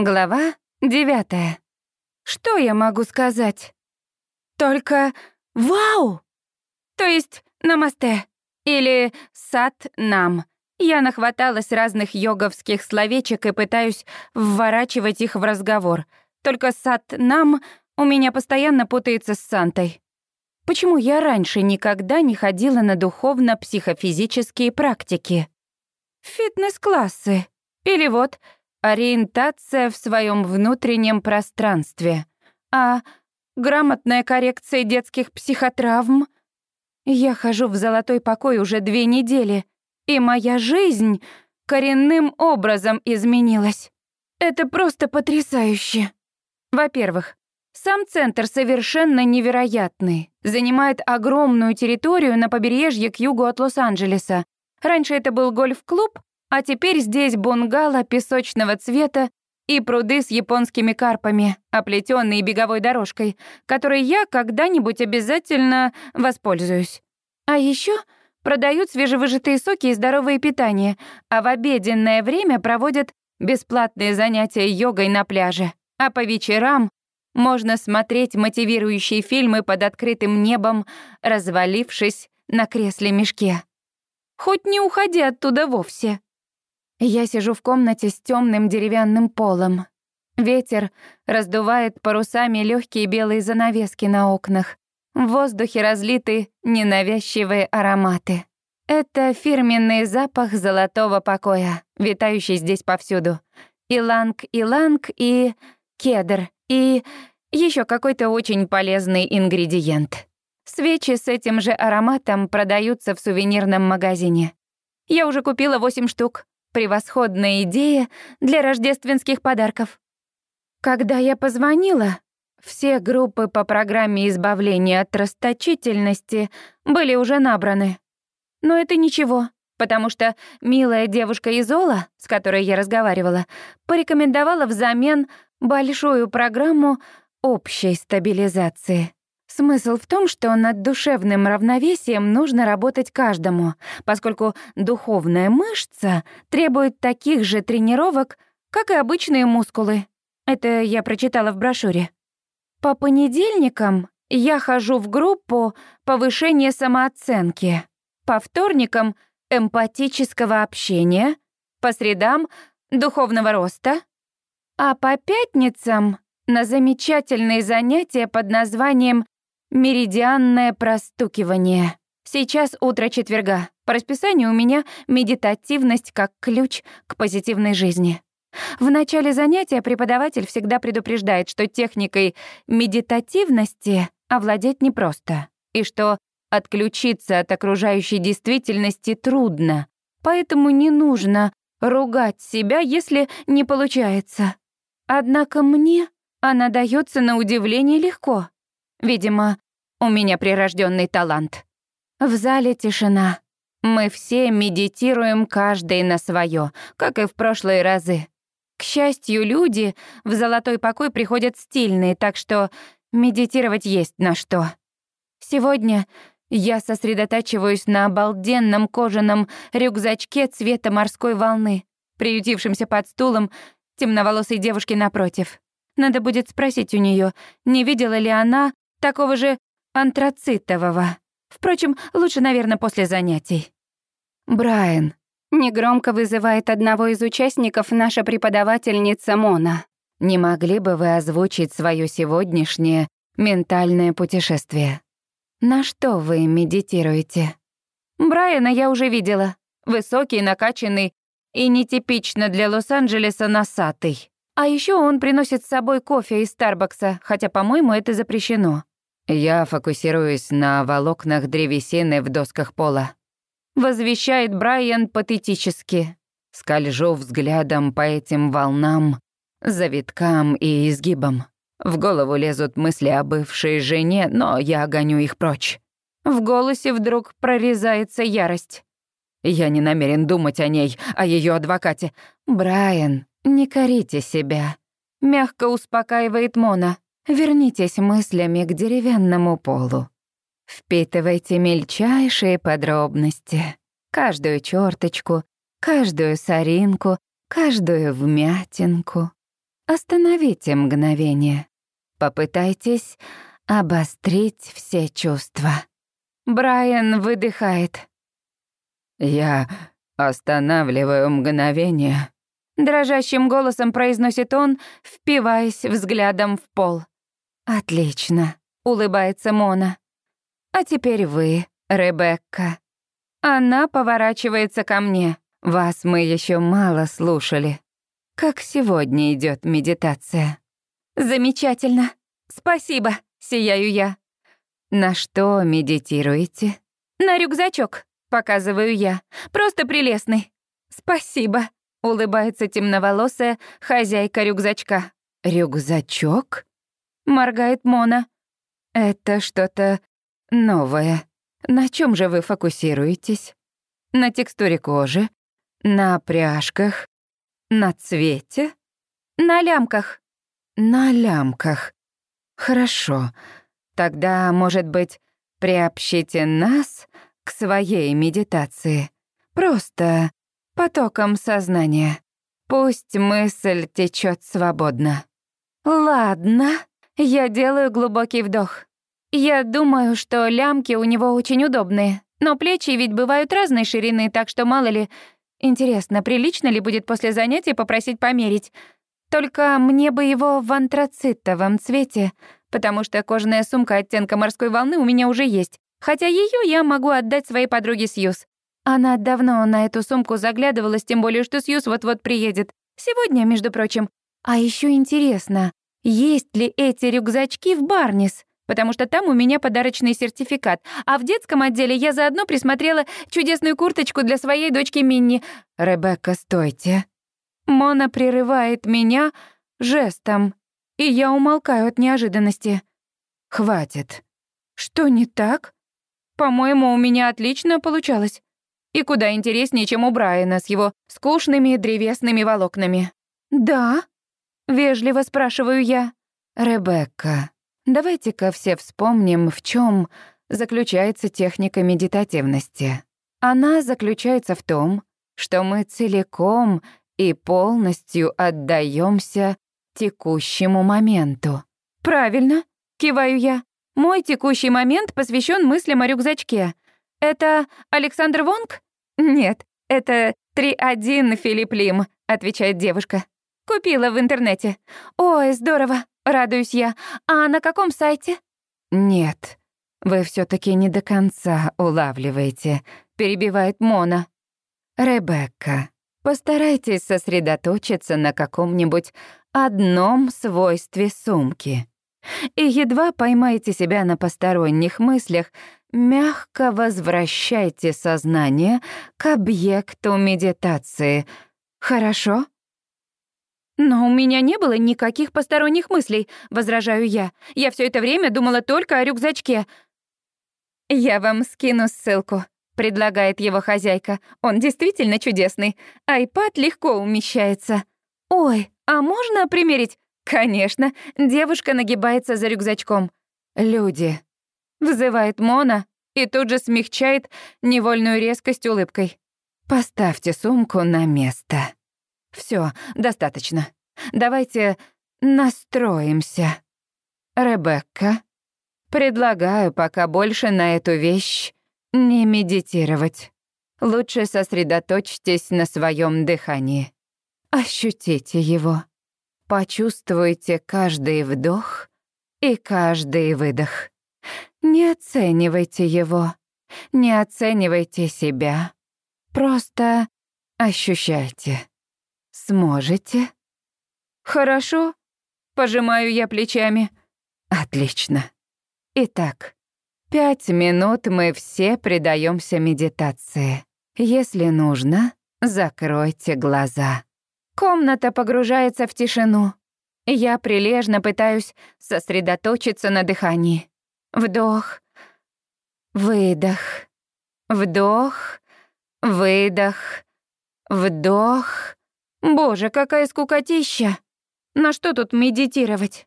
Глава девятая. Что я могу сказать? Только «Вау!» То есть «Намасте» или «Сат-нам». Я нахваталась разных йоговских словечек и пытаюсь вворачивать их в разговор. Только «Сат-нам» у меня постоянно путается с Сантой. Почему я раньше никогда не ходила на духовно-психофизические практики? Фитнес-классы. Или вот ориентация в своем внутреннем пространстве. А грамотная коррекция детских психотравм. Я хожу в золотой покой уже две недели, и моя жизнь коренным образом изменилась. Это просто потрясающе. Во-первых, сам центр совершенно невероятный. Занимает огромную территорию на побережье к югу от Лос-Анджелеса. Раньше это был гольф-клуб, а теперь здесь бунгало песочного цвета и пруды с японскими карпами, оплетенные беговой дорожкой, которой я когда-нибудь обязательно воспользуюсь. А еще продают свежевыжатые соки и здоровое питание, а в обеденное время проводят бесплатные занятия йогой на пляже. А по вечерам можно смотреть мотивирующие фильмы под открытым небом, развалившись на кресле-мешке. Хоть не уходи оттуда вовсе. Я сижу в комнате с темным деревянным полом. Ветер раздувает парусами легкие белые занавески на окнах. В воздухе разлиты ненавязчивые ароматы. Это фирменный запах золотого покоя, витающий здесь повсюду. Иланг-иланг и кедр, и еще какой-то очень полезный ингредиент. Свечи с этим же ароматом продаются в сувенирном магазине. Я уже купила 8 штук. Превосходная идея для рождественских подарков. Когда я позвонила, все группы по программе избавления от расточительности были уже набраны. Но это ничего, потому что милая девушка Изола, с которой я разговаривала, порекомендовала взамен большую программу общей стабилизации. Смысл в том, что над душевным равновесием нужно работать каждому, поскольку духовная мышца требует таких же тренировок, как и обычные мускулы. Это я прочитала в брошюре. По понедельникам я хожу в группу повышения самооценки, по вторникам — эмпатического общения, по средам — духовного роста, а по пятницам — на замечательные занятия под названием Меридианное простукивание. Сейчас утро четверга. По расписанию у меня медитативность как ключ к позитивной жизни. В начале занятия преподаватель всегда предупреждает, что техникой медитативности овладеть непросто, и что отключиться от окружающей действительности трудно, поэтому не нужно ругать себя, если не получается. Однако мне она дается на удивление легко. Видимо, у меня прирожденный талант. В зале тишина. Мы все медитируем каждый на свое, как и в прошлые разы. К счастью, люди в золотой покой приходят стильные, так что медитировать есть на что. Сегодня я сосредотачиваюсь на обалденном кожаном рюкзачке цвета морской волны, приютившемся под стулом темноволосой девушки напротив. Надо будет спросить у нее, не видела ли она такого же антрацитового. Впрочем, лучше, наверное, после занятий. Брайан. Негромко вызывает одного из участников наша преподавательница Мона. Не могли бы вы озвучить свое сегодняшнее ментальное путешествие? На что вы медитируете? Брайана я уже видела. Высокий, накачанный и нетипично для Лос-Анджелеса носатый. А еще он приносит с собой кофе из Старбакса, хотя, по-моему, это запрещено. Я фокусируюсь на волокнах древесины в досках пола. Возвещает Брайан патетически. Скольжу взглядом по этим волнам, завиткам и изгибам. В голову лезут мысли о бывшей жене, но я гоню их прочь. В голосе вдруг прорезается ярость. Я не намерен думать о ней, о ее адвокате. Брайан, «Не корите себя», — мягко успокаивает Мона. «Вернитесь мыслями к деревянному полу. Впитывайте мельчайшие подробности, каждую черточку, каждую соринку, каждую вмятинку. Остановите мгновение. Попытайтесь обострить все чувства. Брайан выдыхает. «Я останавливаю мгновение», — дрожащим голосом произносит он, впиваясь взглядом в пол. «Отлично», — улыбается Мона. «А теперь вы, Ребекка». Она поворачивается ко мне. Вас мы еще мало слушали. Как сегодня идет медитация? Замечательно. Спасибо, сияю я. На что медитируете? На рюкзачок, показываю я. Просто прелестный. Спасибо, улыбается темноволосая хозяйка рюкзачка. Рюкзачок? Моргает Мона. Это что-то новое. На чем же вы фокусируетесь? На текстуре кожи? На пряжках? На цвете? На лямках. На лямках. Хорошо. Тогда, может быть, приобщите нас к своей медитации. Просто потоком сознания. Пусть мысль течет свободно. Ладно, я делаю глубокий вдох. Я думаю, что лямки у него очень удобные. Но плечи ведь бывают разной ширины, так что мало ли... Интересно, прилично ли будет после занятия попросить померить? Только мне бы его в антрацитовом цвете, потому что кожаная сумка оттенка морской волны у меня уже есть. Хотя ее я могу отдать своей подруге Сьюз. Она давно на эту сумку заглядывалась, тем более, что Сьюз вот-вот приедет. Сегодня, между прочим. А еще интересно, есть ли эти рюкзачки в Барнис? потому что там у меня подарочный сертификат, а в детском отделе я заодно присмотрела чудесную курточку для своей дочки Минни. «Ребекка, стойте». Мона прерывает меня жестом, и я умолкаю от неожиданности. «Хватит». «Что не так?» «По-моему, у меня отлично получалось. И куда интереснее, чем у Брайана с его скучными древесными волокнами». «Да?» — вежливо спрашиваю я. «Ребекка, Давайте-ка все вспомним, в чем заключается техника медитативности. Она заключается в том, что мы целиком и полностью отдаемся текущему моменту. Правильно, киваю я. Мой текущий момент посвящен мыслям о рюкзачке. Это Александр Вонг? Нет, это 3-1 Филипп Лим, отвечает девушка. Купила в интернете. Ой, здорово. Радуюсь я. А на каком сайте? Нет, вы все таки не до конца улавливаете, перебивает Мона. Ребекка, постарайтесь сосредоточиться на каком-нибудь одном свойстве сумки. И едва поймаете себя на посторонних мыслях, мягко возвращайте сознание к объекту медитации. Хорошо? «Но у меня не было никаких посторонних мыслей», — возражаю я. «Я все это время думала только о рюкзачке». «Я вам скину ссылку», — предлагает его хозяйка. «Он действительно чудесный. Айпад легко умещается». «Ой, а можно примерить?» «Конечно». Девушка нагибается за рюкзачком. «Люди», — вызывает Мона и тут же смягчает невольную резкость улыбкой. «Поставьте сумку на место». Все, достаточно. Давайте настроимся. Ребекка, предлагаю пока больше на эту вещь не медитировать. Лучше сосредоточьтесь на своем дыхании. Ощутите его. Почувствуйте каждый вдох и каждый выдох. Не оценивайте его, не оценивайте себя. Просто ощущайте. Сможете? Хорошо. Пожимаю я плечами. Отлично. Итак, пять минут мы все предаемся медитации. Если нужно, закройте глаза. Комната погружается в тишину. Я прилежно пытаюсь сосредоточиться на дыхании. Вдох, выдох, вдох, выдох, вдох, Боже, какая скукотища! На что тут медитировать?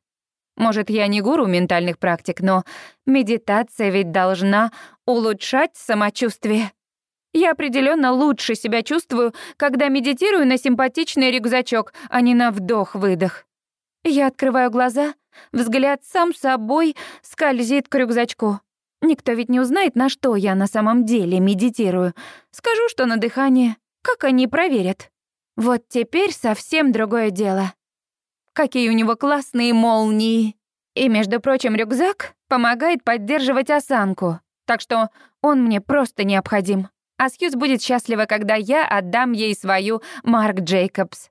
Может, я не гуру ментальных практик, но медитация ведь должна улучшать самочувствие. Я определенно лучше себя чувствую, когда медитирую на симпатичный рюкзачок, а не на вдох-выдох. Я открываю глаза, взгляд сам собой скользит к рюкзачку. Никто ведь не узнает, на что я на самом деле медитирую. Скажу, что на дыхание. Как они проверят? Вот теперь совсем другое дело. Какие у него классные молнии. И, между прочим, рюкзак помогает поддерживать осанку. Так что он мне просто необходим. А Сьюз будет счастлива, когда я отдам ей свою Марк Джейкобс.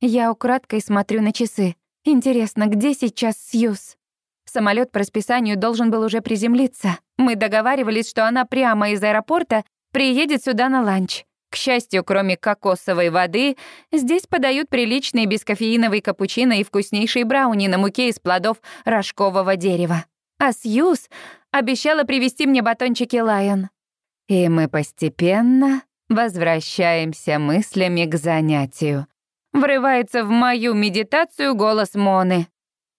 Я украдкой смотрю на часы. Интересно, где сейчас Сьюз? Самолет по расписанию должен был уже приземлиться. Мы договаривались, что она прямо из аэропорта приедет сюда на ланч. К счастью, кроме кокосовой воды, здесь подают приличный бескофеиновый капучино и вкуснейшие брауни на муке из плодов рожкового дерева. А Сьюз обещала привезти мне батончики Лайон. И мы постепенно возвращаемся мыслями к занятию. Врывается в мою медитацию голос Моны.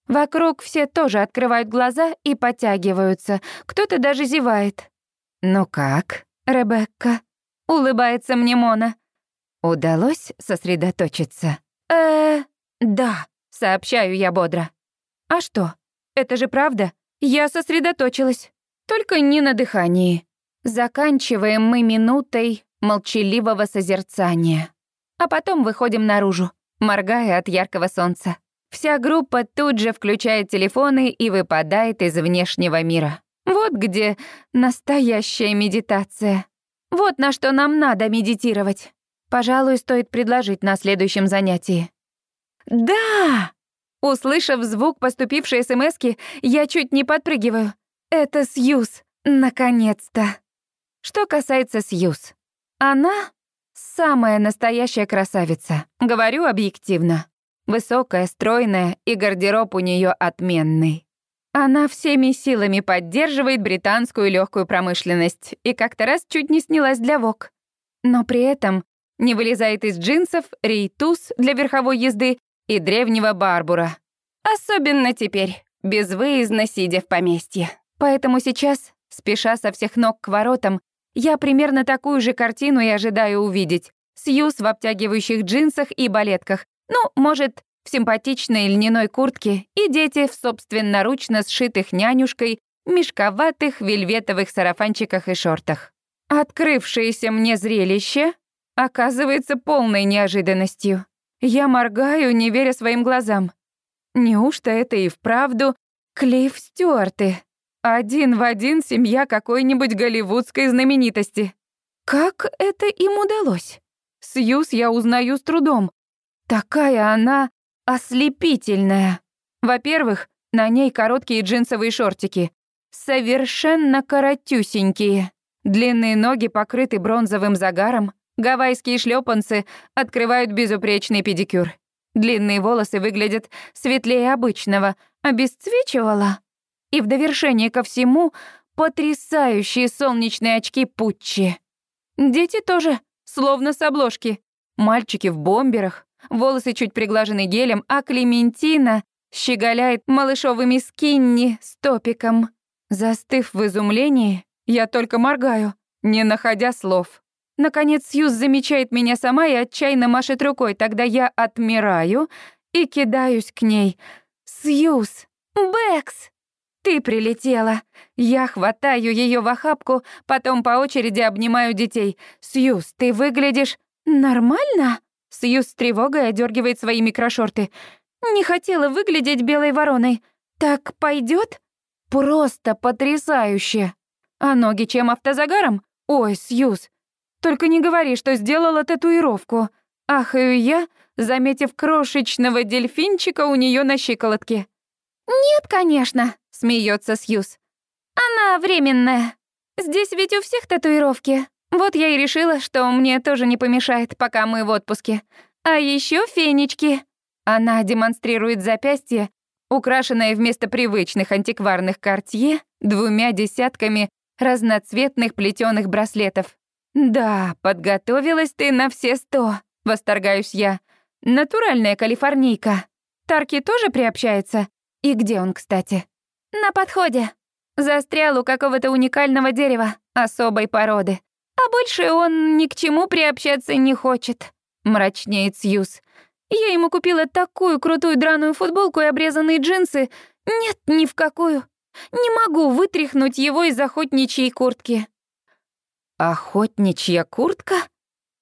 Вокруг все тоже открывают глаза и подтягиваются. Кто-то даже зевает. «Ну как, Ребекка?» — улыбается мне Мона. «Удалось сосредоточиться?» «Э, да», — сообщаю я бодро. «А что? Это же правда? Я сосредоточилась. Только не на дыхании. Заканчиваем мы минутой молчаливого созерцания. А потом выходим наружу, моргая от яркого солнца. Вся группа тут же включает телефоны и выпадает из внешнего мира. Вот где настоящая медитация. Вот на что нам надо медитировать. Пожалуй, стоит предложить на следующем занятии. «Да!» Услышав звук поступившей СМСки, я чуть не подпрыгиваю. Это Сьюз, наконец-то. Что касается Сьюз, она самая настоящая красавица. Говорю объективно. Высокая, стройная, и гардероб у нее отменный. Она всеми силами поддерживает британскую легкую промышленность и как-то раз чуть не снялась для ВОК. Но при этом не вылезает из джинсов, рейтуз для верховой езды и древнего барбура. Особенно теперь, безвыездно сидя в поместье. Поэтому сейчас, спеша со всех ног к воротам, я примерно такую же картину и ожидаю увидеть. Сьюз в обтягивающих джинсах и балетках, ну, может, в симпатичной льняной куртке и дети в собственноручно сшитых нянюшкой мешковатых вельветовых сарафанчиках и шортах. Открывшееся мне зрелище оказывается полной неожиданностью. Я моргаю, не веря своим глазам. Неужто это и вправду Клифф Стюарты? Один в один семья какой-нибудь голливудской знаменитости. Как это им удалось? Сьюз я узнаю с трудом. Такая она ослепительная. Во-первых, на ней короткие джинсовые шортики. Совершенно коротюсенькие. Длинные ноги покрыты бронзовым загаром. Гавайские шлепанцы открывают безупречный педикюр. Длинные волосы выглядят светлее обычного, обесцвечивала. И в довершение ко всему потрясающие солнечные очки Путчи. Дети тоже, словно с обложки. Мальчики в бомберах, волосы чуть приглажены гелем, а Клементина щеголяет малышовыми скинни с топиком. Застыв в изумлении, я только моргаю, не находя слов. Наконец Сьюз замечает меня сама и отчаянно машет рукой, тогда я отмираю и кидаюсь к ней. «Сьюз! Бэкс!» «Ты прилетела!» Я хватаю ее в охапку, потом по очереди обнимаю детей. «Сьюз, ты выглядишь нормально?» Сьюз с тревогой одергивает свои микрошорты. «Не хотела выглядеть белой вороной. Так пойдет? «Просто потрясающе!» «А ноги чем автозагаром?» «Ой, Сьюз, только не говори, что сделала татуировку. Ахаю я, заметив крошечного дельфинчика у нее на щиколотке. «Нет, конечно», — смеется Сьюз. «Она временная. Здесь ведь у всех татуировки. Вот я и решила, что мне тоже не помешает, пока мы в отпуске. А еще фенечки». Она демонстрирует запястье, украшенное вместо привычных антикварных кортье двумя десятками разноцветных плетеных браслетов. «Да, подготовилась ты на все сто», — восторгаюсь я. «Натуральная калифорнийка. Тарки тоже приобщается? И где он, кстати?» «На подходе. Застрял у какого-то уникального дерева, особой породы. А больше он ни к чему приобщаться не хочет», — мрачнеет Сьюз. Я ему купила такую крутую драную футболку и обрезанные джинсы. Нет, ни в какую. Не могу вытряхнуть его из охотничьей куртки. Охотничья куртка?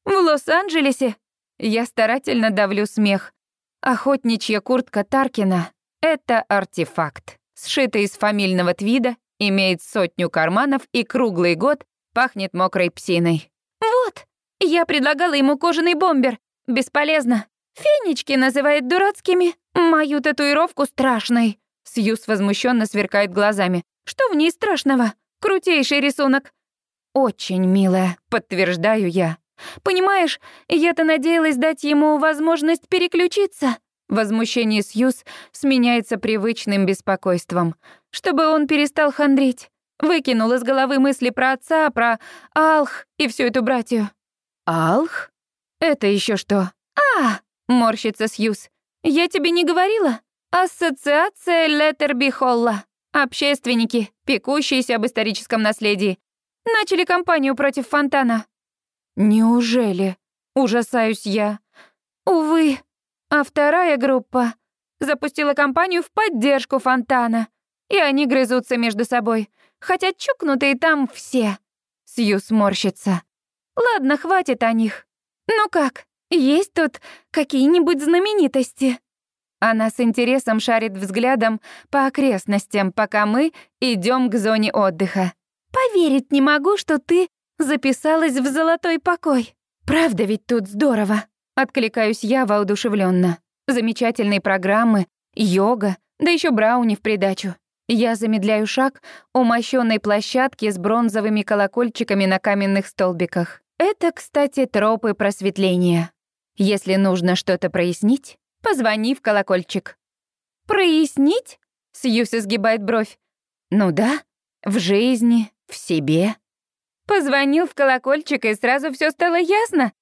В Лос-Анджелесе? Я старательно давлю смех. Охотничья куртка Таркина — это артефакт. Сшитый из фамильного твида, имеет сотню карманов и круглый год пахнет мокрой псиной. Вот, я предлагала ему кожаный бомбер. Бесполезно. Фенечки называет дурацкими, мою татуировку страшной. Сьюз возмущенно сверкает глазами. Что в ней страшного? Крутейший рисунок. Очень милая, подтверждаю я. Понимаешь, я-то надеялась дать ему возможность переключиться. Возмущение Сьюз сменяется привычным беспокойством. Чтобы он перестал хандрить. Выкинул из головы мысли про отца, про Алх и всю эту братью. Алх? Это еще что? А, морщится Сьюз. Я тебе не говорила? Ассоциация Леттерби Холла. Общественники, пекущиеся об историческом наследии. Начали кампанию против фонтана. Неужели? Ужасаюсь я. Увы. А вторая группа запустила кампанию в поддержку фонтана. И они грызутся между собой. Хотя чукнутые там все. Сьюз морщится. Ладно, хватит о них. Ну как, есть тут какие-нибудь знаменитости? Она с интересом шарит взглядом по окрестностям, пока мы идем к зоне отдыха. Поверить не могу, что ты записалась в золотой покой. Правда ведь тут здорово. Откликаюсь я воодушевленно. Замечательные программы, йога, да еще брауни в придачу. Я замедляю шаг у мощённой площадки с бронзовыми колокольчиками на каменных столбиках. Это, кстати, тропы просветления. Если нужно что-то прояснить, позвони в колокольчик. «Прояснить?» — Сьюз изгибает бровь. «Ну да, в жизни, в себе». Позвонил в колокольчик, и сразу все стало ясно.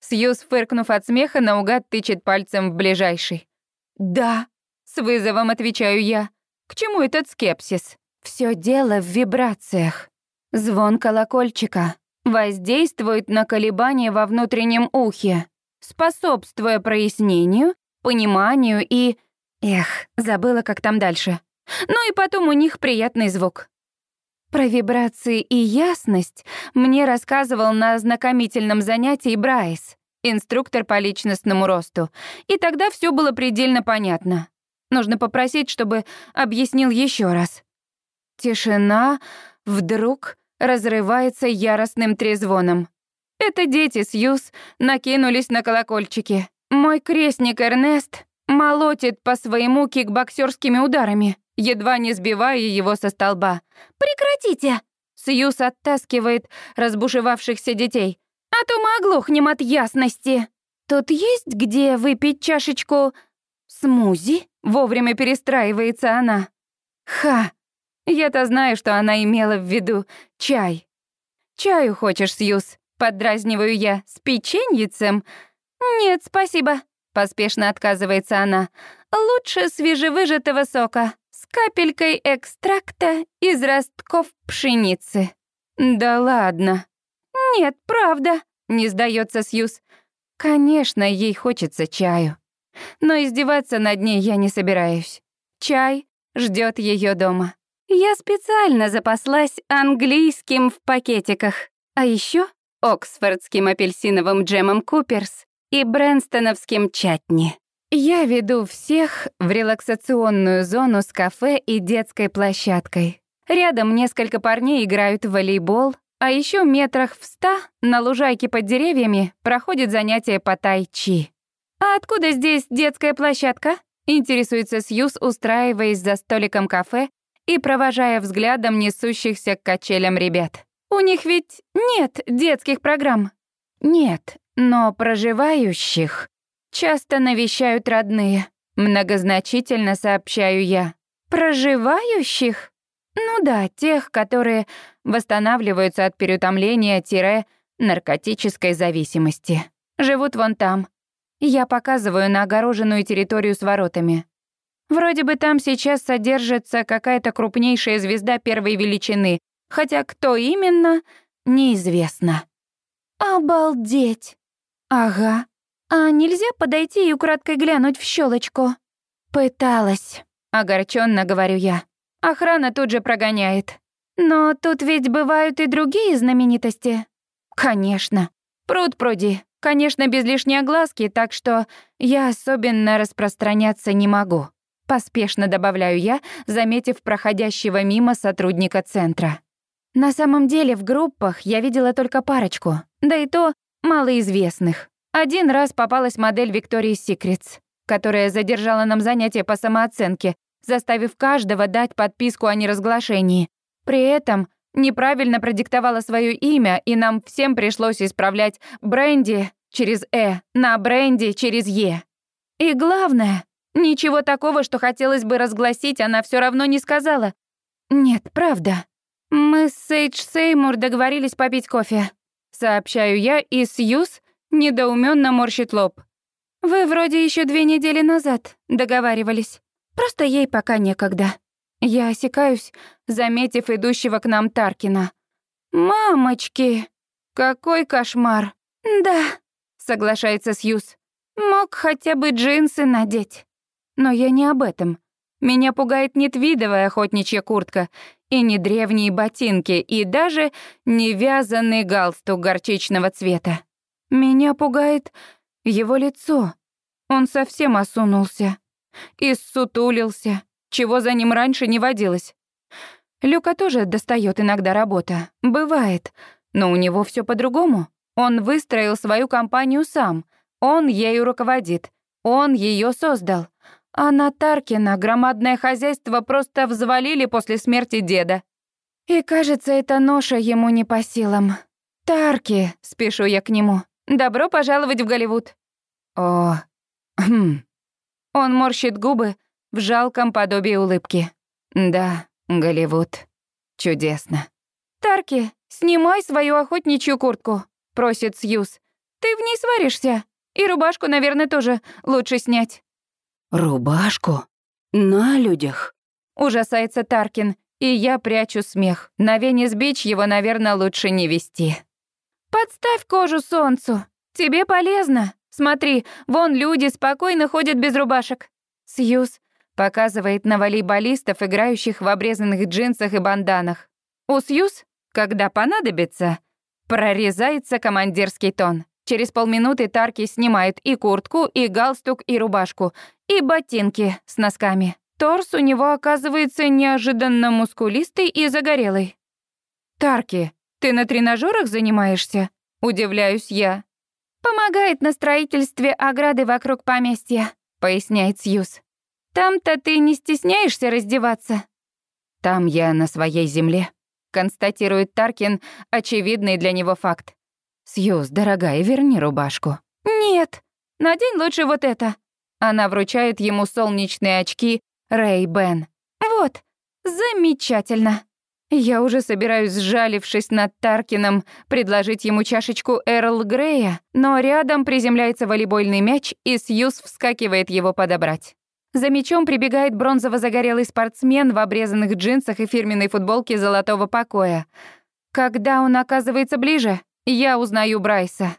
Сьюз, фыркнув от смеха, наугад тычет пальцем в ближайший. «Да», — с вызовом отвечаю я. К чему этот скепсис? Все дело в вибрациях. Звон колокольчика воздействует на колебания во внутреннем ухе, способствуя прояснению, пониманию и... Эх, забыла, как там дальше. Ну и потом у них приятный звук. Про вибрации и ясность мне рассказывал на ознакомительном занятии Брайс, инструктор по личностному росту, и тогда все было предельно понятно. Нужно попросить, чтобы объяснил еще раз. Тишина вдруг разрывается яростным трезвоном. Это дети Сьюз накинулись на колокольчики. Мой крестник Эрнест молотит по своему кикбоксерскими ударами, едва не сбивая его со столба. «Прекратите!» Сьюз оттаскивает разбушевавшихся детей. «А то мы оглохнем от ясности!» «Тут есть где выпить чашечку смузи?» Вовремя перестраивается она. Ха! Я-то знаю, что она имела в виду чай. «Чаю хочешь, Сьюз?» — поддразниваю я. «С печеньицем?» «Нет, спасибо», — поспешно отказывается она. «Лучше свежевыжатого сока с капелькой экстракта из ростков пшеницы». «Да ладно». «Нет, правда», — не сдается Сьюз. «Конечно, ей хочется чаю». Но издеваться над ней я не собираюсь. Чай ждет ее дома. Я специально запаслась английским в пакетиках, а еще оксфордским апельсиновым джемом Куперс и брэнстоновским чатни. Я веду всех в релаксационную зону с кафе и детской площадкой. Рядом несколько парней играют в волейбол, а еще метрах в ста на лужайке под деревьями проходит занятие по тай-чи. «А откуда здесь детская площадка?» — интересуется Сьюз, устраиваясь за столиком кафе и провожая взглядом несущихся к качелям ребят. «У них ведь нет детских программ». «Нет, но проживающих часто навещают родные», — многозначительно сообщаю я. «Проживающих?» Ну да, тех, которые восстанавливаются от переутомления-наркотической зависимости. Живут вон там, я показываю на огороженную территорию с воротами. Вроде бы там сейчас содержится какая-то крупнейшая звезда первой величины, хотя кто именно, неизвестно. Обалдеть! Ага. «А нельзя подойти и украдкой глянуть в щелочку? «Пыталась», — огорченно говорю я. Охрана тут же прогоняет. «Но тут ведь бывают и другие знаменитости». «Конечно. Пруд пруди. Конечно, без лишней огласки, так что я особенно распространяться не могу». Поспешно добавляю я, заметив проходящего мимо сотрудника центра. На самом деле в группах я видела только парочку, да и то малоизвестных. Один раз попалась модель Victoria's Secrets, которая задержала нам занятие по самооценке, заставив каждого дать подписку о неразглашении. При этом неправильно продиктовала свое имя, и нам всем пришлось исправлять бренди через «э» на бренди через «е». И главное, ничего такого, что хотелось бы разгласить, она все равно не сказала. Нет, правда. Мы с Сейдж Сеймур договорились попить кофе. Сообщаю я, и Сьюз недоуменно морщит лоб. Вы вроде еще две недели назад договаривались. Просто ей пока некогда. Я осекаюсь, заметив идущего к нам Таркина. «Мамочки, какой кошмар!» «Да», — соглашается Сьюз. «Мог хотя бы джинсы надеть». Но я не об этом. Меня пугает не твидовая охотничья куртка, и не древние ботинки, и даже не вязаный галстук горчичного цвета. Меня пугает его лицо. Он совсем осунулся. И ссутулился, чего за ним раньше не водилось. Люка тоже достает иногда работа. Бывает. Но у него все по-другому. Он выстроил свою компанию сам. Он ею руководит. Он ее создал. А на Таркина громадное хозяйство просто взвалили после смерти деда. И кажется, эта ноша ему не по силам. «Тарки», — спешу я к нему, — «добро пожаловать в Голливуд». «О, хм». Он морщит губы в жалком подобии улыбки. «Да, Голливуд. Чудесно». «Тарки, снимай свою охотничью куртку», — просит Сьюз. «Ты в ней сваришься. И рубашку, наверное, тоже лучше снять». «Рубашку? На людях?» Ужасается Таркин, и я прячу смех. На Венес-Бич его, наверное, лучше не вести. «Подставь кожу солнцу. Тебе полезно. Смотри, вон люди спокойно ходят без рубашек». Сьюз показывает на волейболистов, играющих в обрезанных джинсах и банданах. У Сьюз, когда понадобится, прорезается командирский тон. Через полминуты Тарки снимает и куртку, и галстук, и рубашку, и ботинки с носками. Торс у него оказывается неожиданно мускулистый и загорелый. «Тарки, ты на тренажерах занимаешься?» — удивляюсь я. «Помогает на строительстве ограды вокруг поместья», — поясняет Сьюз. «Там-то ты не стесняешься раздеваться?» «Там я на своей земле», — констатирует Таркин очевидный для него факт. «Сьюз, дорогая, верни рубашку». «Нет, надень лучше вот это». Она вручает ему солнечные очки Рэй Бен. «Вот, замечательно». Я уже собираюсь, сжалившись над Таркином, предложить ему чашечку Эрл Грея, но рядом приземляется волейбольный мяч, и Сьюз вскакивает его подобрать. За мячом прибегает бронзово-загорелый спортсмен в обрезанных джинсах и фирменной футболке золотого покоя. Когда он оказывается ближе, я узнаю Брайса.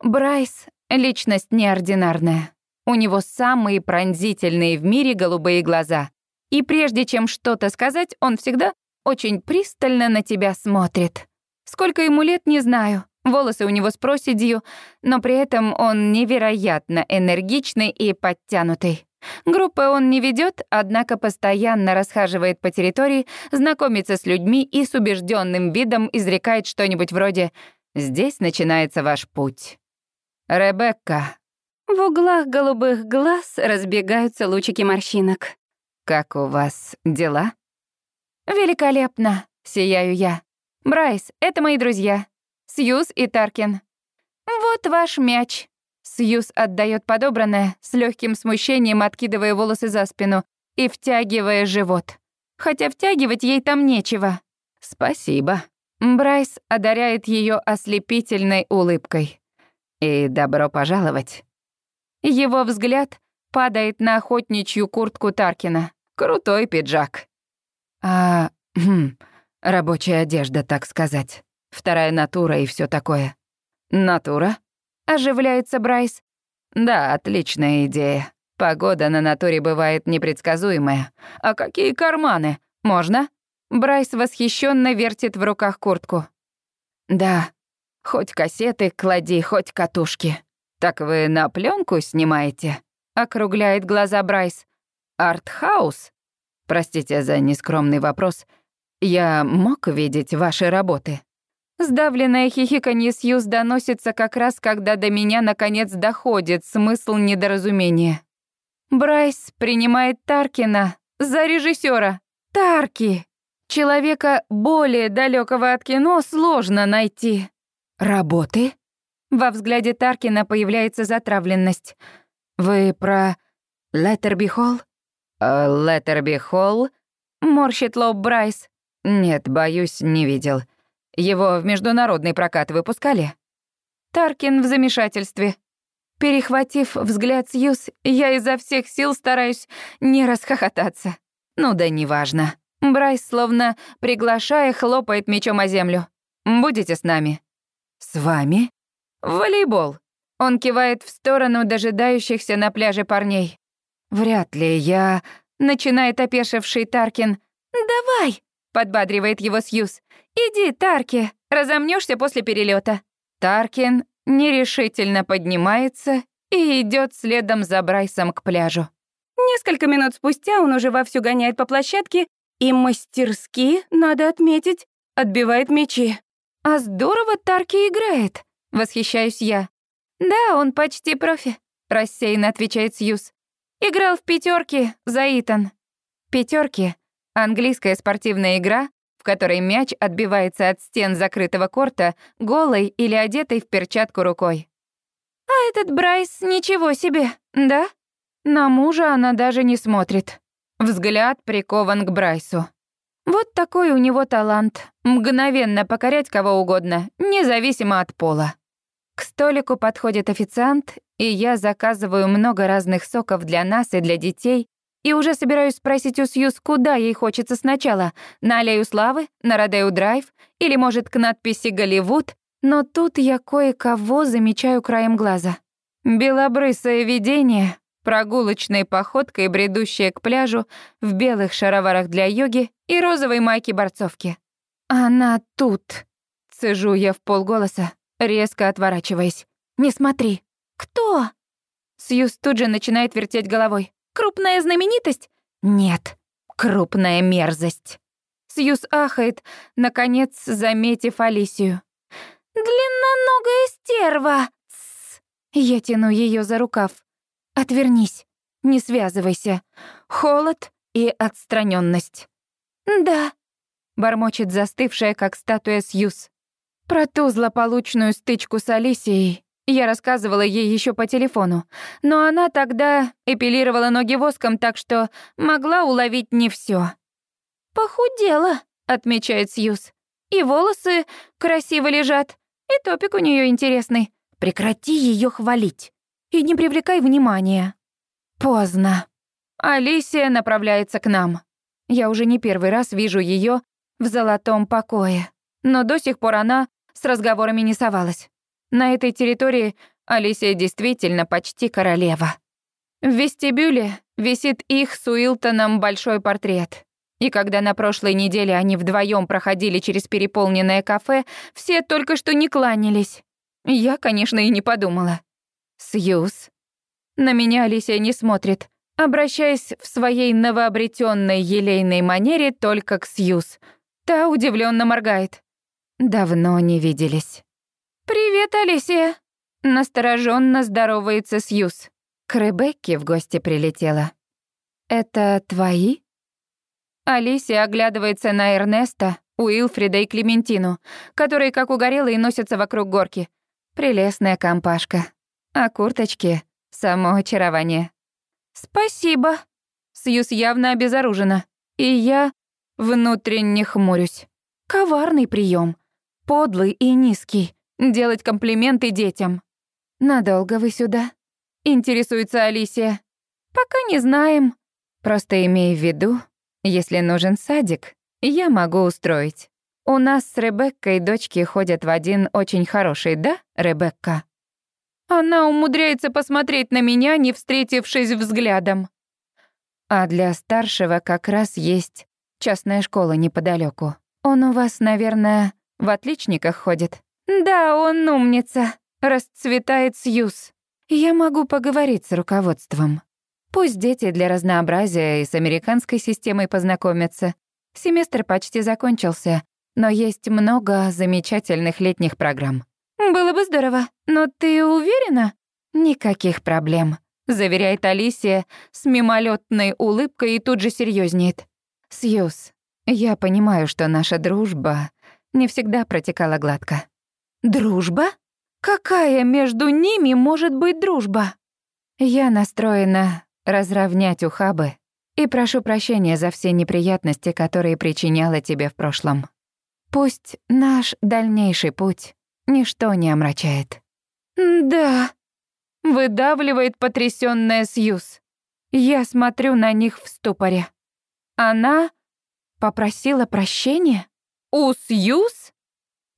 Брайс — личность неординарная. У него самые пронзительные в мире голубые глаза. И прежде чем что-то сказать, он всегда очень пристально на тебя смотрит. Сколько ему лет, не знаю. Волосы у него с проседью, но при этом он невероятно энергичный и подтянутый. Группы он не ведет, однако постоянно расхаживает по территории, знакомится с людьми и с убежденным видом изрекает что-нибудь вроде Здесь начинается ваш путь. Ребекка. В углах голубых глаз разбегаются лучики морщинок. Как у вас дела? Великолепно, сияю я. Брайс, это мои друзья. Сьюз и Таркин. Вот ваш мяч. Сьюз отдает подобранное, с легким смущением откидывая волосы за спину и втягивая живот. Хотя втягивать ей там нечего. Спасибо. Брайс одаряет ее ослепительной улыбкой. И добро пожаловать. Его взгляд падает на охотничью куртку Таркина. Крутой пиджак. А, хм, рабочая одежда, так сказать. Вторая натура и все такое. Натура? Оживляется Брайс. Да, отличная идея. Погода на натуре бывает непредсказуемая. А какие карманы? Можно? Брайс восхищенно вертит в руках куртку. Да. Хоть кассеты клади, хоть катушки. Так вы на пленку снимаете? Округляет глаза Брайс. Артхаус? Простите за нескромный вопрос. Я мог видеть ваши работы? Сдавленное хихиканье Сьюз доносится как раз, когда до меня наконец доходит смысл недоразумения. Брайс принимает Таркина за режиссера. Тарки! Человека более далекого от кино сложно найти. Работы? Во взгляде Таркина появляется затравленность. Вы про Леттерби Холл? Леттерби Холл? Морщит лоб Брайс. Нет, боюсь, не видел. Его в международный прокат выпускали? Таркин в замешательстве. Перехватив взгляд Сьюз, я изо всех сил стараюсь не расхохотаться. Ну да неважно. Брайс, словно приглашая, хлопает мечом о землю. «Будете с нами?» «С вами?» «В волейбол». Он кивает в сторону дожидающихся на пляже парней. «Вряд ли я...» — начинает опешивший Таркин. «Давай!» — подбадривает его Сьюз. «Иди, Тарки, разомнешься после перелета. Таркин нерешительно поднимается и идет следом за Брайсом к пляжу. Несколько минут спустя он уже вовсю гоняет по площадке и мастерски, надо отметить, отбивает мячи. «А здорово Тарки играет», — восхищаюсь я. «Да, он почти профи», — рассеянно отвечает Сьюз. «Играл в пятерке за Итан». Пятерки — английская спортивная игра, в которой мяч отбивается от стен закрытого корта голой или одетой в перчатку рукой. «А этот Брайс ничего себе, да?» На мужа она даже не смотрит. Взгляд прикован к Брайсу. Вот такой у него талант — мгновенно покорять кого угодно, независимо от пола. К столику подходит официант, и я заказываю много разных соков для нас и для детей, и уже собираюсь спросить у Сьюз, куда ей хочется сначала, на Аллею Славы, на Родею Драйв или, может, к надписи «Голливуд», но тут я кое-кого замечаю краем глаза. Белобрысое видение, прогулочной походкой, бредущая к пляжу в белых шароварах для йоги и розовой майке-борцовки. «Она тут!» — цежу я в полголоса, резко отворачиваясь. «Не смотри!» «Кто?» Сьюз тут же начинает вертеть головой. «Крупная знаменитость?» «Нет, крупная мерзость!» Сьюз ахает, наконец заметив Алисию. «Длинноногая стерва!» Тс. Я тяну ее за рукав. Отвернись, не связывайся. Холод и отстраненность. Да, бормочет застывшая, как статуя Сьюз. Про ту злополучную стычку с Алисией я рассказывала ей еще по телефону, но она тогда эпилировала ноги воском, так что могла уловить не все. «Похудела», — отмечает Сьюз. «И волосы красиво лежат, и топик у нее интересный. Прекрати ее хвалить и не привлекай внимания. Поздно. Алисия направляется к нам. Я уже не первый раз вижу ее в золотом покое, но до сих пор она с разговорами не совалась. На этой территории Алисия действительно почти королева. В вестибюле висит их с Уилтоном большой портрет. И когда на прошлой неделе они вдвоем проходили через переполненное кафе, все только что не кланялись. Я, конечно, и не подумала. «Сьюз?» На меня Алисия не смотрит, обращаясь в своей новообретенной елейной манере только к Сьюз. Та удивленно моргает. Давно не виделись. «Привет, Алисия!» Настороженно здоровается Сьюз. К Ребекке в гости прилетела. «Это твои?» Алисия оглядывается на Эрнеста, Уилфрида и Клементину, которые, как угорелые, носятся вокруг горки. Прелестная компашка. А курточки — само очарование. «Спасибо». Сьюз явно обезоружена. И я внутренне хмурюсь. Коварный прием, Подлый и низкий. Делать комплименты детям. «Надолго вы сюда?» — интересуется Алисия. «Пока не знаем. Просто имей в виду, если нужен садик, я могу устроить. У нас с Ребеккой дочки ходят в один очень хороший, да, Ребекка?» Она умудряется посмотреть на меня, не встретившись взглядом. А для старшего как раз есть частная школа неподалеку. Он у вас, наверное, в отличниках ходит? Да, он умница. Расцветает Сьюз. Я могу поговорить с руководством. Пусть дети для разнообразия и с американской системой познакомятся. Семестр почти закончился, но есть много замечательных летних программ. Было бы здорово, но ты уверена? Никаких проблем, заверяет Алисия с мимолетной улыбкой и тут же серьезнеет. Сьюз, я понимаю, что наша дружба не всегда протекала гладко. Дружба? Какая между ними может быть дружба? Я настроена разровнять ухабы и прошу прощения за все неприятности, которые причиняла тебе в прошлом. Пусть наш дальнейший путь ничто не омрачает. Да, выдавливает потрясённая Сьюз. Я смотрю на них в ступоре. Она попросила прощения? У Сьюз?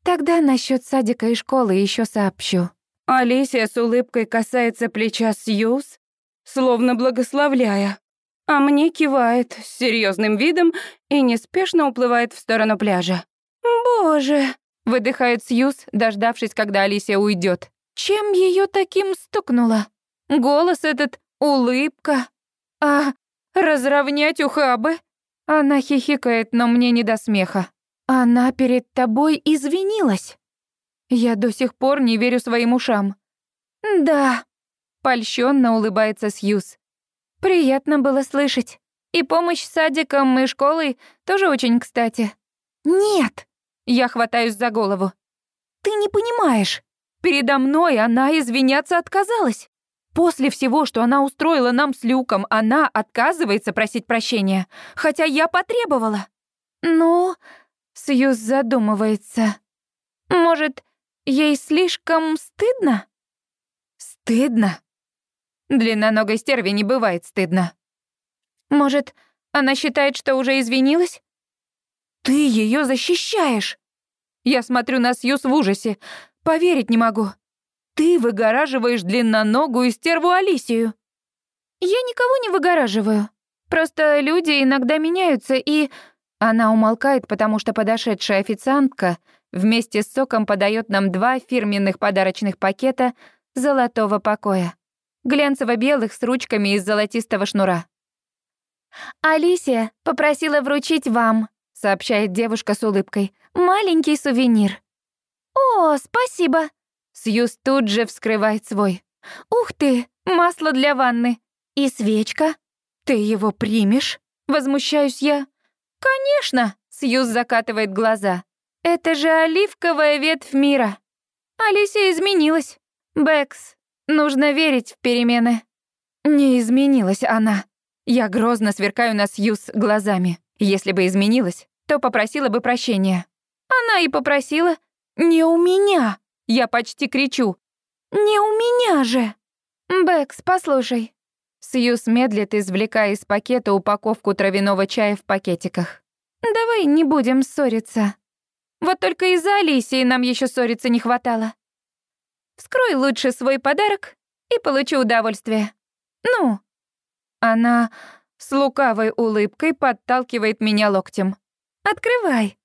Тогда насчет садика и школы еще сообщу. Алисия с улыбкой касается плеча Сьюз, словно благословляя, а мне кивает с серьезным видом и неспешно уплывает в сторону пляжа. «Боже!» — выдыхает Сьюз, дождавшись, когда Алисия уйдет. «Чем ее таким стукнуло? Голос этот, улыбка. А разровнять ухабы?» Она хихикает, но мне не до смеха. Она перед тобой извинилась. Я до сих пор не верю своим ушам. Да, польщенно улыбается Сьюз. Приятно было слышать. И помощь садикам и школой тоже очень кстати. Нет, я хватаюсь за голову. Ты не понимаешь. Передо мной она извиняться отказалась. После всего, что она устроила нам с Люком, она отказывается просить прощения, хотя я потребовала. Ну, Сьюз задумывается. Может, ей слишком стыдно? Стыдно? Длинноногой стерве не бывает стыдно. Может, она считает, что уже извинилась? Ты ее защищаешь. Я смотрю на Сьюз в ужасе. Поверить не могу. Ты выгораживаешь длинноногую стерву Алисию. Я никого не выгораживаю. Просто люди иногда меняются, и... Она умолкает, потому что подошедшая официантка вместе с соком подает нам два фирменных подарочных пакета золотого покоя. Глянцево-белых с ручками из золотистого шнура. «Алисия попросила вручить вам», — сообщает девушка с улыбкой, «маленький сувенир». «О, спасибо», Сьюз тут же вскрывает свой. «Ух ты, масло для ванны! И свечка! Ты его примешь?» Возмущаюсь я. «Конечно!» — Сьюз закатывает глаза. «Это же оливковая ветвь мира!» Алисия изменилась. Бэкс, нужно верить в перемены. Не изменилась она. Я грозно сверкаю на Сьюз глазами. Если бы изменилась, то попросила бы прощения. Она и попросила. Не у меня. Я почти кричу. «Не у меня же!» «Бэкс, послушай». Сьюз медлит, извлекая из пакета упаковку травяного чая в пакетиках. «Давай не будем ссориться. Вот только из-за Алисии нам еще ссориться не хватало. Вскрой лучше свой подарок и получи удовольствие. Ну?» Она с лукавой улыбкой подталкивает меня локтем. «Открывай.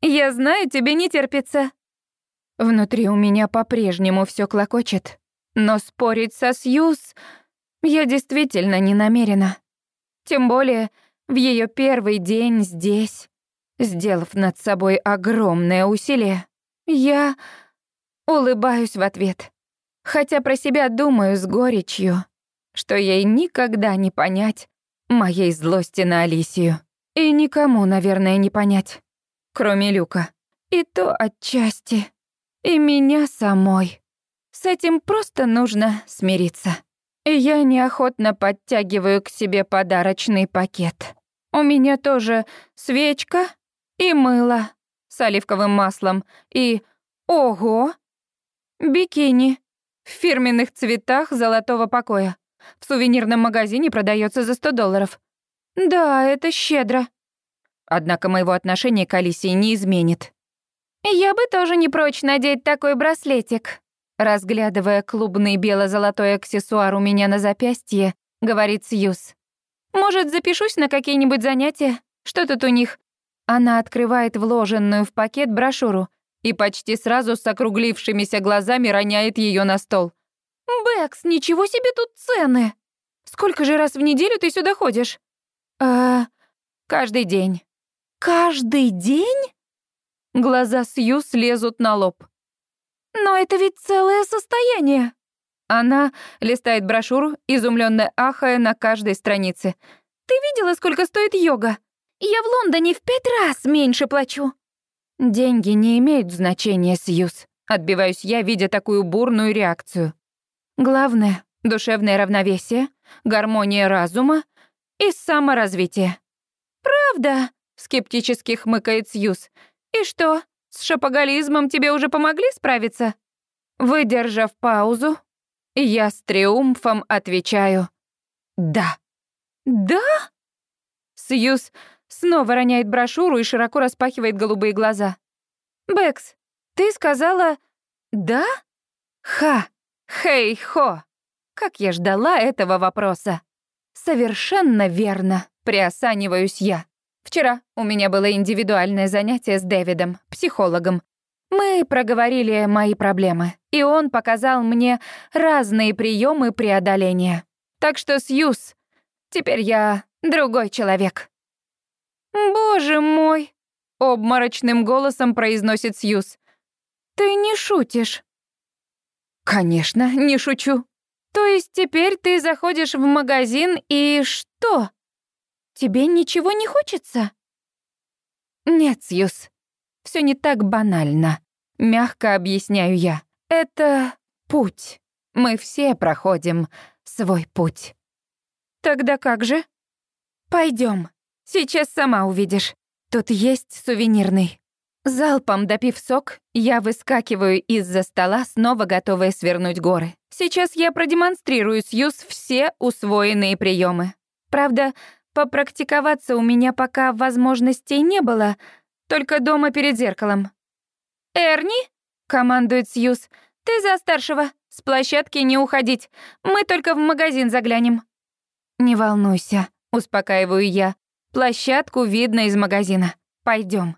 Я знаю, тебе не терпится». Внутри у меня по-прежнему все клокочет. Но спорить со Сьюз я действительно не намерена. Тем более в ее первый день здесь, сделав над собой огромное усилие. Я улыбаюсь в ответ, хотя про себя думаю с горечью, что ей никогда не понять моей злости на Алисию. И никому, наверное, не понять, кроме Люка. И то отчасти и меня самой. С этим просто нужно смириться. Я неохотно подтягиваю к себе подарочный пакет. У меня тоже свечка и мыло с оливковым маслом и, ого, бикини в фирменных цветах золотого покоя. В сувенирном магазине продается за 100 долларов. Да, это щедро. Однако моего отношения к Алисии не изменит. «Я бы тоже не прочь надеть такой браслетик». Разглядывая клубный бело-золотой аксессуар у меня на запястье, говорит Сьюз. «Может, запишусь на какие-нибудь занятия? Что тут у них?» Она открывает вложенную в пакет брошюру и почти сразу с округлившимися глазами роняет ее на стол. «Бэкс, ничего себе тут цены! Сколько же раз в неделю ты сюда ходишь?» «Э, каждый день». «Каждый день?» Глаза Сью слезут на лоб. «Но это ведь целое состояние!» Она листает брошюру, изумленно ахая на каждой странице. «Ты видела, сколько стоит йога? Я в Лондоне в пять раз меньше плачу». «Деньги не имеют значения, Сьюз», — отбиваюсь я, видя такую бурную реакцию. «Главное — душевное равновесие, гармония разума и саморазвитие». «Правда?» — скептически хмыкает Сьюз. «И что, с шапоголизмом тебе уже помогли справиться?» Выдержав паузу, я с триумфом отвечаю «Да». «Да?» Сьюз снова роняет брошюру и широко распахивает голубые глаза. «Бэкс, ты сказала «да»?» «Ха! Хей-хо!» Как я ждала этого вопроса. «Совершенно верно», — приосаниваюсь я. Вчера у меня было индивидуальное занятие с Дэвидом, психологом. Мы проговорили мои проблемы, и он показал мне разные приемы преодоления. Так что, Сьюз, теперь я другой человек. «Боже мой!» — обморочным голосом произносит Сьюз. «Ты не шутишь?» «Конечно, не шучу. То есть теперь ты заходишь в магазин и что? Тебе ничего не хочется?» «Нет, Сьюз, все не так банально», — мягко объясняю я. «Это путь. Мы все проходим свой путь». «Тогда как же?» Пойдем. Сейчас сама увидишь. Тут есть сувенирный». Залпом допив сок, я выскакиваю из-за стола, снова готовая свернуть горы. Сейчас я продемонстрирую Сьюз все усвоенные приемы. Правда, Попрактиковаться у меня пока возможностей не было, только дома перед зеркалом. «Эрни?» — командует Сьюз. «Ты за старшего. С площадки не уходить. Мы только в магазин заглянем». «Не волнуйся», — успокаиваю я. «Площадку видно из магазина. Пойдем.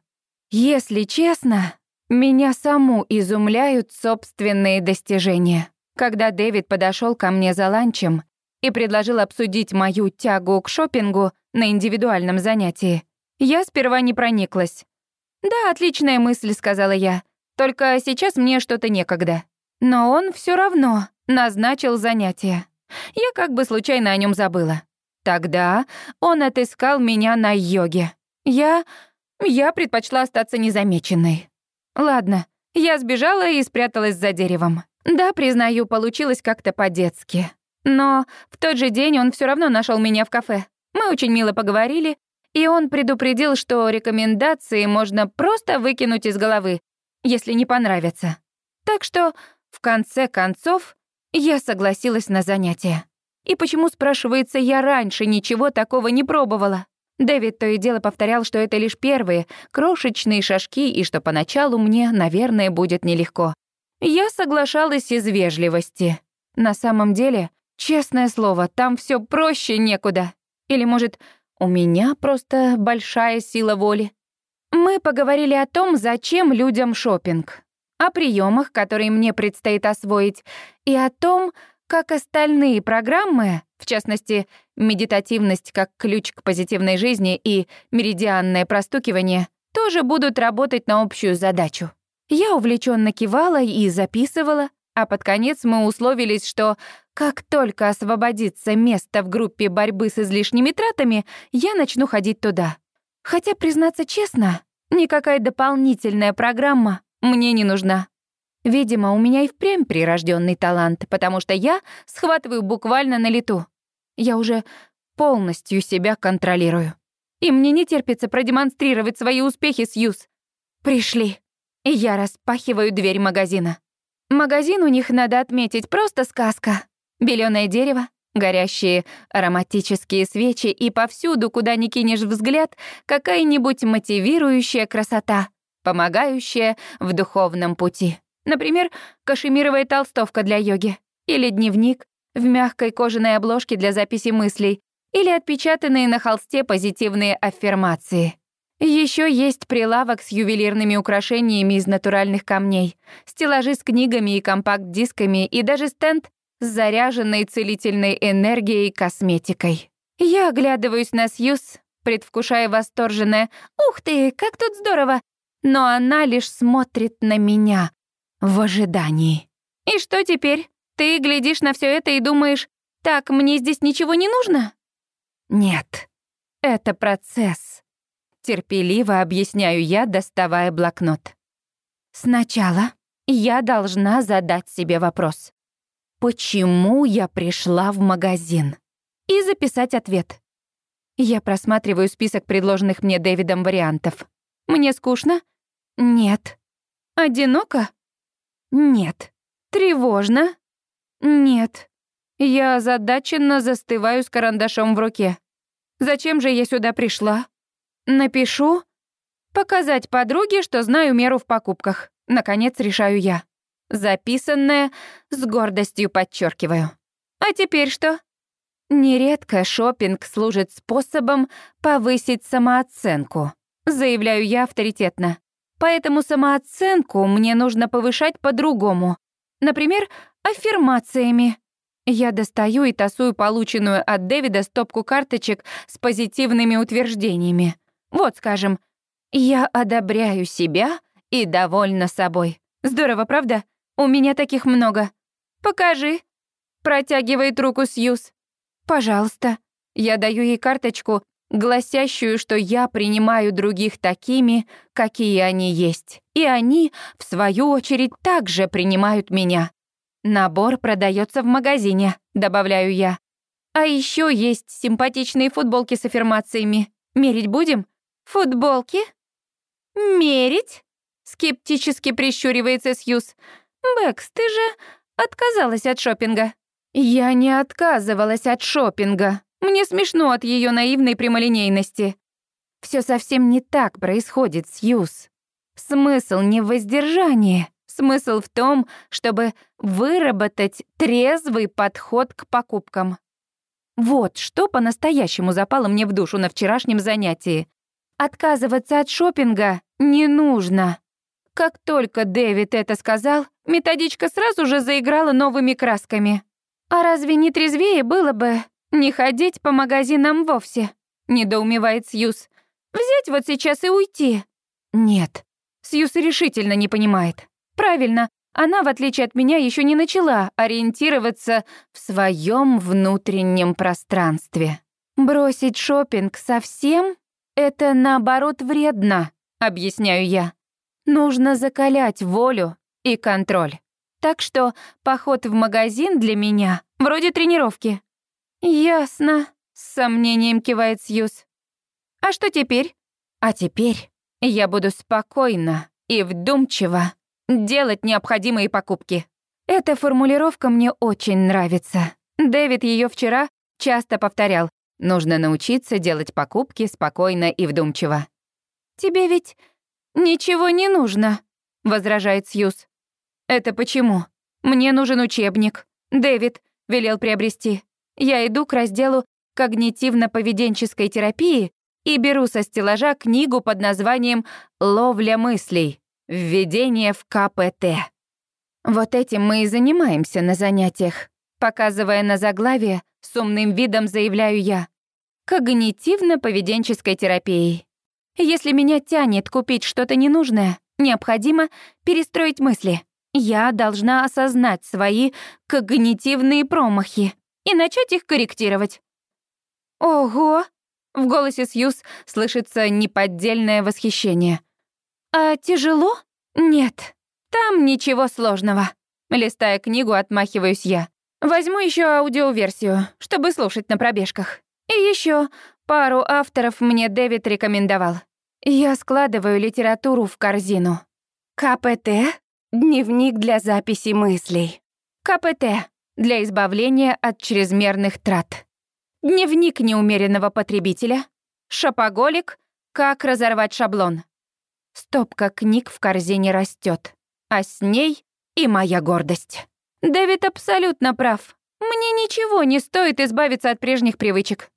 Если честно, меня саму изумляют собственные достижения. Когда Дэвид подошел ко мне за ланчем, и предложил обсудить мою тягу к шопингу на индивидуальном занятии. Я сперва не прониклась. «Да, отличная мысль», — сказала я. «Только сейчас мне что-то некогда». Но он все равно назначил занятие. Я как бы случайно о нем забыла. Тогда он отыскал меня на йоге. Я... я предпочла остаться незамеченной. Ладно, я сбежала и спряталась за деревом. Да, признаю, получилось как-то по-детски. Но в тот же день он все равно нашел меня в кафе. Мы очень мило поговорили, и он предупредил, что рекомендации можно просто выкинуть из головы, если не понравится. Так что, в конце концов, я согласилась на занятие. И почему, спрашивается, я раньше ничего такого не пробовала? Дэвид то и дело повторял, что это лишь первые, крошечные шажки, и что поначалу мне, наверное, будет нелегко. Я соглашалась из вежливости. На самом деле, Честное слово, там все проще некуда. Или, может, у меня просто большая сила воли. Мы поговорили о том, зачем людям шопинг, о приемах, которые мне предстоит освоить, и о том, как остальные программы, в частности, медитативность как ключ к позитивной жизни и меридианное простукивание, тоже будут работать на общую задачу. Я увлеченно кивала и записывала, а под конец мы условились, что как только освободится место в группе борьбы с излишними тратами, я начну ходить туда. Хотя, признаться честно, никакая дополнительная программа мне не нужна. Видимо, у меня и впрямь прирожденный талант, потому что я схватываю буквально на лету. Я уже полностью себя контролирую. И мне не терпится продемонстрировать свои успехи, Сьюз. Пришли. И я распахиваю дверь магазина. Магазин у них, надо отметить, просто сказка. Белёное дерево, горящие ароматические свечи и повсюду, куда ни кинешь взгляд, какая-нибудь мотивирующая красота, помогающая в духовном пути. Например, кашемировая толстовка для йоги. Или дневник в мягкой кожаной обложке для записи мыслей. Или отпечатанные на холсте позитивные аффирмации. Еще есть прилавок с ювелирными украшениями из натуральных камней, стеллажи с книгами и компакт-дисками и даже стенд с заряженной целительной энергией и косметикой. Я оглядываюсь на Сьюз, предвкушая восторженное «Ух ты, как тут здорово!» Но она лишь смотрит на меня в ожидании. «И что теперь? Ты глядишь на все это и думаешь, так, мне здесь ничего не нужно?» «Нет, это процесс», терпеливо объясняю я, доставая блокнот. Сначала я должна задать себе вопрос. Почему я пришла в магазин? И записать ответ. Я просматриваю список предложенных мне Дэвидом вариантов. Мне скучно? Нет. Одиноко? Нет. Тревожно? Нет. Я озадаченно застываю с карандашом в руке. Зачем же я сюда пришла? Напишу. Показать подруге, что знаю меру в покупках. Наконец решаю я. Записанное с гордостью подчеркиваю. А теперь что? Нередко шопинг служит способом повысить самооценку, заявляю я авторитетно. Поэтому самооценку мне нужно повышать по-другому. Например, аффирмациями. Я достаю и тасую полученную от Дэвида стопку карточек с позитивными утверждениями. Вот, скажем, «Я одобряю себя и довольна собой». Здорово, правда? У меня таких много. Покажи. Протягивает руку Сьюз. Пожалуйста. Я даю ей карточку, гласящую, что я принимаю других такими, какие они есть. И они, в свою очередь, также принимают меня. Набор продается в магазине, добавляю я. А еще есть симпатичные футболки с аффирмациями. Мерить будем? «Футболки? Мерить?» — скептически прищуривается Сьюз. «Бэкс, ты же отказалась от шопинга. «Я не отказывалась от шопинга. Мне смешно от ее наивной прямолинейности. Все совсем не так происходит, Сьюз. Смысл не в воздержании. Смысл в том, чтобы выработать трезвый подход к покупкам. Вот что по-настоящему запало мне в душу на вчерашнем занятии. Отказываться от шопинга не нужно. Как только Дэвид это сказал, методичка сразу же заиграла новыми красками. А разве не трезвее было бы не ходить по магазинам вовсе? Недоумевает Сьюз. Взять вот сейчас и уйти. Нет, Сьюз решительно не понимает. Правильно, она, в отличие от меня, еще не начала ориентироваться в своем внутреннем пространстве. Бросить шопинг совсем это, наоборот, вредно, объясняю я. Нужно закалять волю и контроль. Так что поход в магазин для меня вроде тренировки. Ясно, с сомнением кивает Сьюз. А что теперь? А теперь я буду спокойно и вдумчиво делать необходимые покупки. Эта формулировка мне очень нравится. Дэвид ее вчера часто повторял. Нужно научиться делать покупки спокойно и вдумчиво. «Тебе ведь ничего не нужно», — возражает Сьюз. «Это почему? Мне нужен учебник. Дэвид велел приобрести. Я иду к разделу когнитивно-поведенческой терапии и беру со стеллажа книгу под названием «Ловля мыслей. Введение в КПТ». Вот этим мы и занимаемся на занятиях. Показывая на заглавие, с умным видом заявляю я. Когнитивно-поведенческой терапией. Если меня тянет купить что-то ненужное, необходимо перестроить мысли. Я должна осознать свои когнитивные промахи и начать их корректировать. Ого! В голосе Сьюз слышится неподдельное восхищение. А тяжело? Нет, там ничего сложного. Листая книгу, отмахиваюсь я. Возьму еще аудиоверсию, чтобы слушать на пробежках. И еще пару авторов мне Дэвид рекомендовал. Я складываю литературу в корзину. КПТ — дневник для записи мыслей. КПТ — для избавления от чрезмерных трат. Дневник неумеренного потребителя. Шопоголик — как разорвать шаблон. Стопка книг в корзине растет, а с ней и моя гордость. Дэвид абсолютно прав. Мне ничего не стоит избавиться от прежних привычек.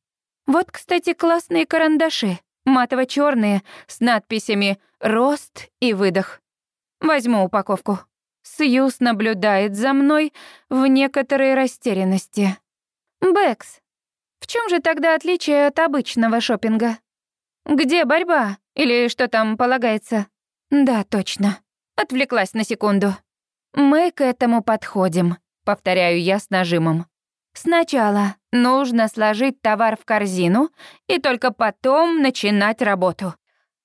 Вот, кстати, классные карандаши, матово черные с надписями «Рост» и «Выдох». Возьму упаковку. Сьюз наблюдает за мной в некоторой растерянности. «Бэкс, в чем же тогда отличие от обычного шопинга? Где борьба? Или что там полагается?» «Да, точно. Отвлеклась на секунду. Мы к этому подходим», — повторяю я с нажимом. «Сначала нужно сложить товар в корзину и только потом начинать работу».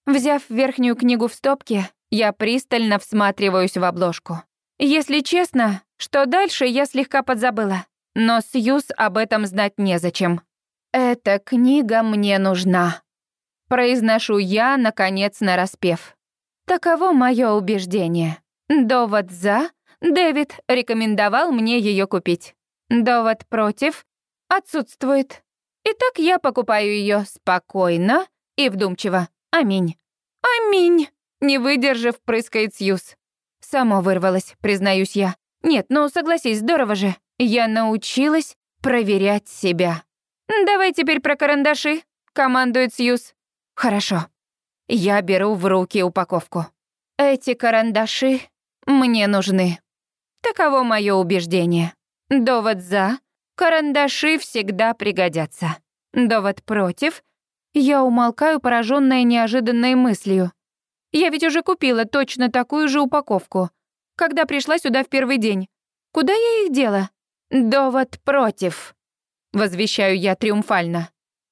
Взяв верхнюю книгу в стопке, я пристально всматриваюсь в обложку. Если честно, что дальше я слегка подзабыла, но Сьюз об этом знать незачем. «Эта книга мне нужна», — произношу я, наконец, нараспев. Таково мое убеждение. Довод «за» Дэвид рекомендовал мне ее купить. Довод «против» отсутствует. Итак, я покупаю ее спокойно и вдумчиво. Аминь. Аминь. Не выдержав, прыскает Сьюз. Само вырвалось, признаюсь я. Нет, ну согласись, здорово же. Я научилась проверять себя. «Давай теперь про карандаши», — командует Сьюз. «Хорошо». Я беру в руки упаковку. Эти карандаши мне нужны. Таково мое убеждение. Довод «за» — карандаши всегда пригодятся. Довод «против» — я умолкаю, пораженная неожиданной мыслью. Я ведь уже купила точно такую же упаковку, когда пришла сюда в первый день. Куда я их дела? Довод против. Возвещаю я триумфально.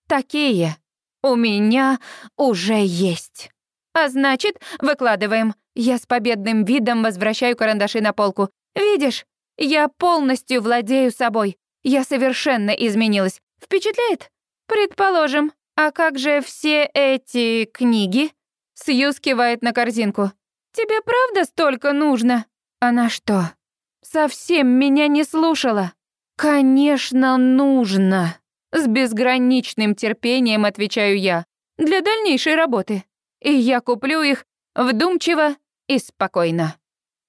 Такие у меня уже есть. А значит, выкладываем. Я с победным видом возвращаю карандаши на полку. Видишь, я полностью владею собой. Я совершенно изменилась. Впечатляет? Предположим. А как же все эти книги? Сьюз кивает на корзинку. «Тебе правда столько нужно?» Она что, совсем меня не слушала? «Конечно, нужно!» С безграничным терпением отвечаю я. «Для дальнейшей работы. И я куплю их вдумчиво и спокойно.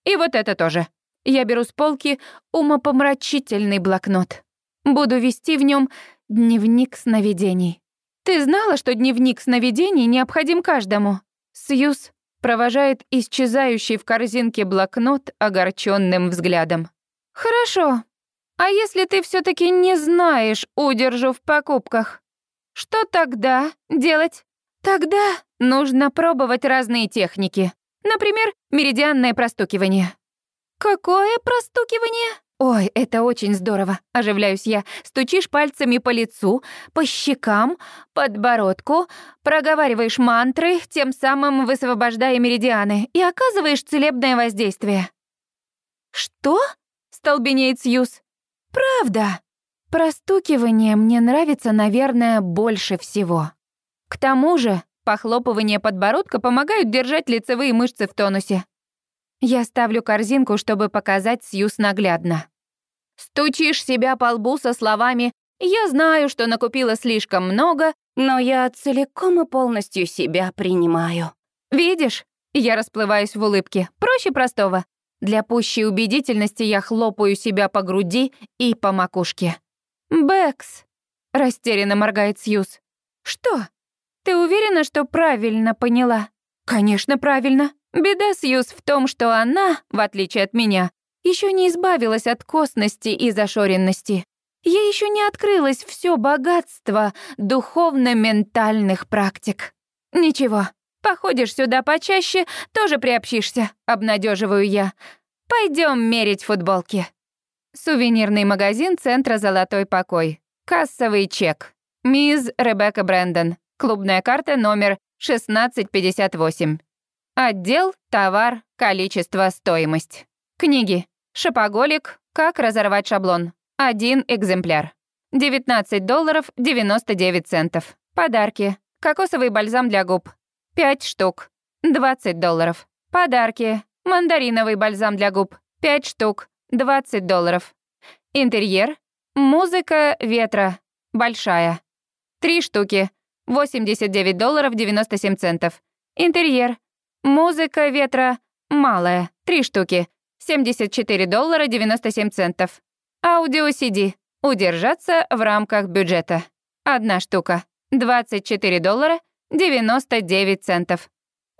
И вот это тоже. Я беру с полки умопомрачительный блокнот. Буду вести в нем дневник сновидений. Ты знала, что дневник сновидений необходим каждому? Сьюз провожает исчезающий в корзинке блокнот огорченным взглядом. «Хорошо. А если ты все таки не знаешь удержу в покупках? Что тогда делать? Тогда нужно пробовать разные техники. Например, меридианное простукивание». «Какое простукивание?» «Ой, это очень здорово», — оживляюсь я. Стучишь пальцами по лицу, по щекам, подбородку, проговариваешь мантры, тем самым высвобождая меридианы, и оказываешь целебное воздействие. «Что?» — столбенеет Сьюз. «Правда. Простукивание мне нравится, наверное, больше всего. К тому же похлопывание подбородка помогают держать лицевые мышцы в тонусе. Я ставлю корзинку, чтобы показать Сьюз наглядно. Стучишь себя по лбу со словами «Я знаю, что накупила слишком много, но я целиком и полностью себя принимаю». Видишь? Я расплываюсь в улыбке. Проще простого. Для пущей убедительности я хлопаю себя по груди и по макушке. «Бэкс», — растерянно моргает Сьюз. «Что? Ты уверена, что правильно поняла?» «Конечно, правильно. Беда Сьюз в том, что она, в отличие от меня, еще не избавилась от косности и зашоренности. Ей еще не открылось все богатство духовно-ментальных практик. Ничего, походишь сюда почаще, тоже приобщишься, обнадеживаю я. Пойдем мерить футболки. Сувенирный магазин центра «Золотой покой». Кассовый чек. Мисс Ребекка Брэндон. Клубная карта номер 1658. Отдел, товар, количество, стоимость. Книги. Шопоголик. Как разорвать шаблон. Один экземпляр. 19 долларов 99 центов. Подарки. Кокосовый бальзам для губ. 5 штук. 20 долларов. Подарки. Мандариновый бальзам для губ. 5 штук. 20 долларов. Интерьер. Музыка ветра. Большая. 3 штуки. 89 долларов 97 центов. Интерьер. Музыка ветра малая, три штуки, 74 доллара 97 центов. Аудио CD. Удержаться в рамках бюджета. Одна штука. 24 доллара 99 центов.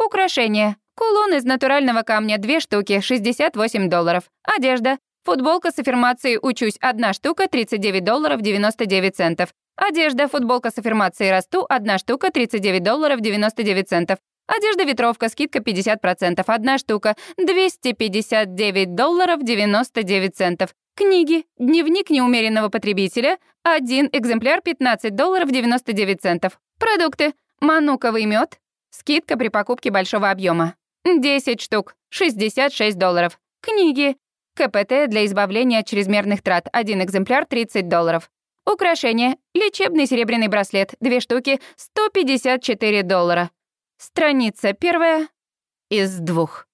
Украшения. Кулон из натурального камня, две штуки, 68 долларов. Одежда. Футболка с аффирмацией «Учусь» одна штука, 39 долларов 99 центов. Одежда, футболка с аффирмацией «Расту» одна штука, 39 долларов 99 центов. Одежда-ветровка, скидка 50%, одна штука, 259 долларов 99 центов. Книги, дневник неумеренного потребителя, один экземпляр 15 долларов 99 центов. Продукты, мануковый мед, скидка при покупке большого объема. 10 штук, 66 долларов. Книги, КПТ для избавления от чрезмерных трат, один экземпляр 30 долларов. Украшения, лечебный серебряный браслет, две штуки, 154 доллара. Страница первая из двух.